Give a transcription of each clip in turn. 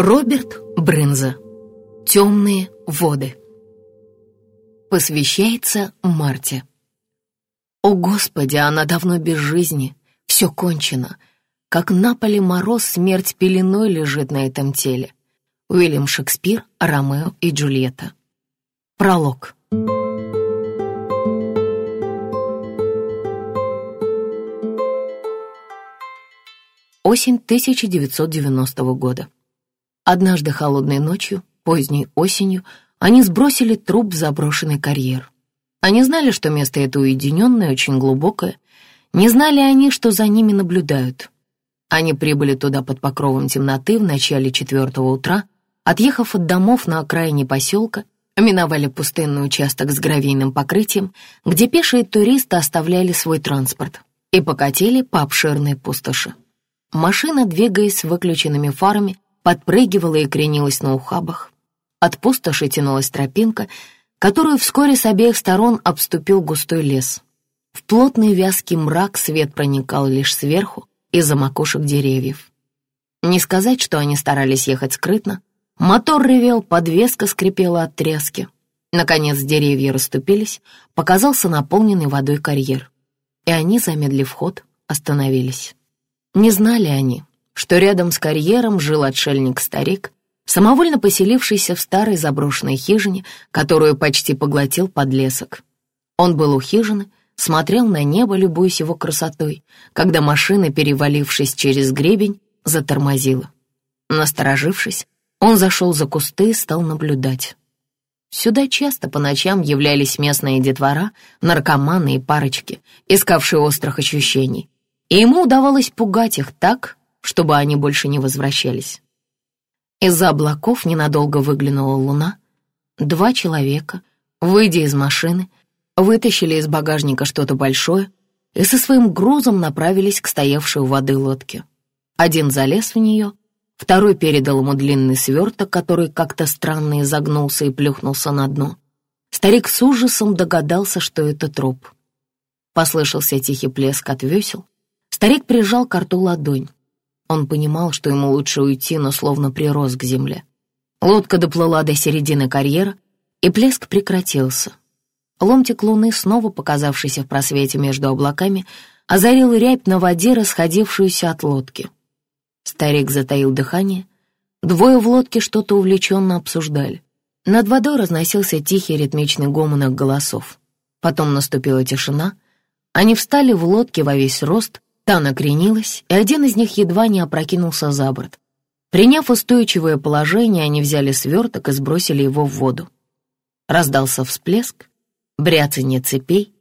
Роберт Брынза. Темные воды. Посвящается Марте. О, Господи, она давно без жизни, все кончено. Как на поле мороз, смерть пеленой лежит на этом теле. Уильям Шекспир, Ромео и Джульетта. Пролог. Осень 1990 года. Однажды холодной ночью, поздней осенью, они сбросили труп в заброшенный карьер. Они знали, что место это уединенное, очень глубокое. Не знали они, что за ними наблюдают. Они прибыли туда под покровом темноты в начале четвертого утра, отъехав от домов на окраине поселка, миновали пустынный участок с гравийным покрытием, где пешие туристы оставляли свой транспорт, и покатили по обширной пустоши. Машина, двигаясь с выключенными фарами, подпрыгивала и кренилась на ухабах. От пустоши тянулась тропинка, которую вскоре с обеих сторон обступил густой лес. В плотный вязкий мрак свет проникал лишь сверху, из-за макушек деревьев. Не сказать, что они старались ехать скрытно. Мотор ревел, подвеска скрипела от трески. Наконец деревья расступились, показался наполненный водой карьер. И они, замедлив ход, остановились. Не знали они, что рядом с карьером жил отшельник-старик, самовольно поселившийся в старой заброшенной хижине, которую почти поглотил подлесок. Он был у хижины, смотрел на небо, любуясь его красотой, когда машина, перевалившись через гребень, затормозила. Насторожившись, он зашел за кусты и стал наблюдать. Сюда часто по ночам являлись местные детвора, наркоманы и парочки, искавшие острых ощущений, и ему удавалось пугать их так, чтобы они больше не возвращались. Из-за облаков ненадолго выглянула луна. Два человека, выйдя из машины, вытащили из багажника что-то большое и со своим грузом направились к стоявшей у воды лодке. Один залез в нее, второй передал ему длинный сверток, который как-то странно изогнулся и плюхнулся на дно. Старик с ужасом догадался, что это труп. Послышался тихий плеск от весел. Старик прижал к рту ладонь. Он понимал, что ему лучше уйти, но словно прирос к земле. Лодка доплыла до середины карьера, и плеск прекратился. Ломтик луны, снова показавшийся в просвете между облаками, озарил рябь на воде, расходившуюся от лодки. Старик затаил дыхание. Двое в лодке что-то увлеченно обсуждали. Над водой разносился тихий ритмичный гомон голосов. Потом наступила тишина. Они встали в лодке во весь рост — Та накренилась, и один из них едва не опрокинулся за борт. Приняв устойчивое положение, они взяли сверток и сбросили его в воду. Раздался всплеск, бряцанье цепей.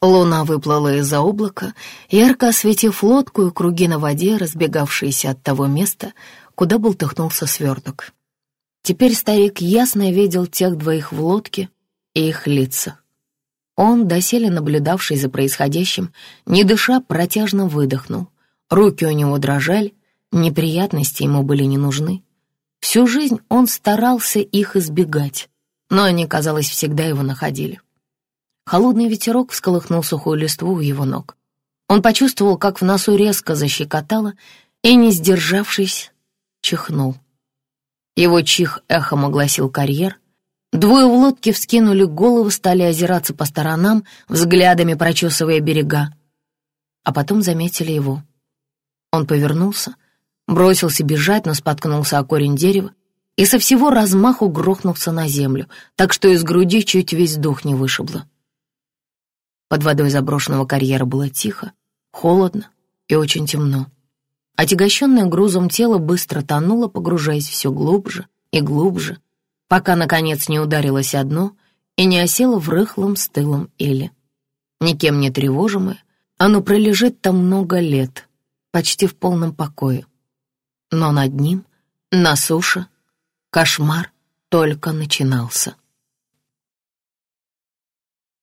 Луна выплыла из-за облака, ярко осветив лодку и круги на воде, разбегавшиеся от того места, куда бултыхнулся сверток. Теперь старик ясно видел тех двоих в лодке и их лица. Он, доселе наблюдавший за происходящим, не дыша, протяжно выдохнул. Руки у него дрожали, неприятности ему были не нужны. Всю жизнь он старался их избегать, но они, казалось, всегда его находили. Холодный ветерок всколыхнул сухую листву у его ног. Он почувствовал, как в носу резко защекотало, и, не сдержавшись, чихнул. Его чих эхом огласил карьер, Двое в лодке вскинули головы, стали озираться по сторонам, взглядами прочесывая берега. А потом заметили его. Он повернулся, бросился бежать, но споткнулся о корень дерева и со всего размаху грохнулся на землю, так что из груди чуть весь дух не вышибло. Под водой заброшенного карьера было тихо, холодно и очень темно. Отягощенное грузом тело быстро тонуло, погружаясь все глубже и глубже, пока, наконец, не ударилось одно и не осело в рыхлом стылом иле. Никем не тревожимое, оно пролежит там много лет, почти в полном покое. Но над ним, на суше, кошмар только начинался.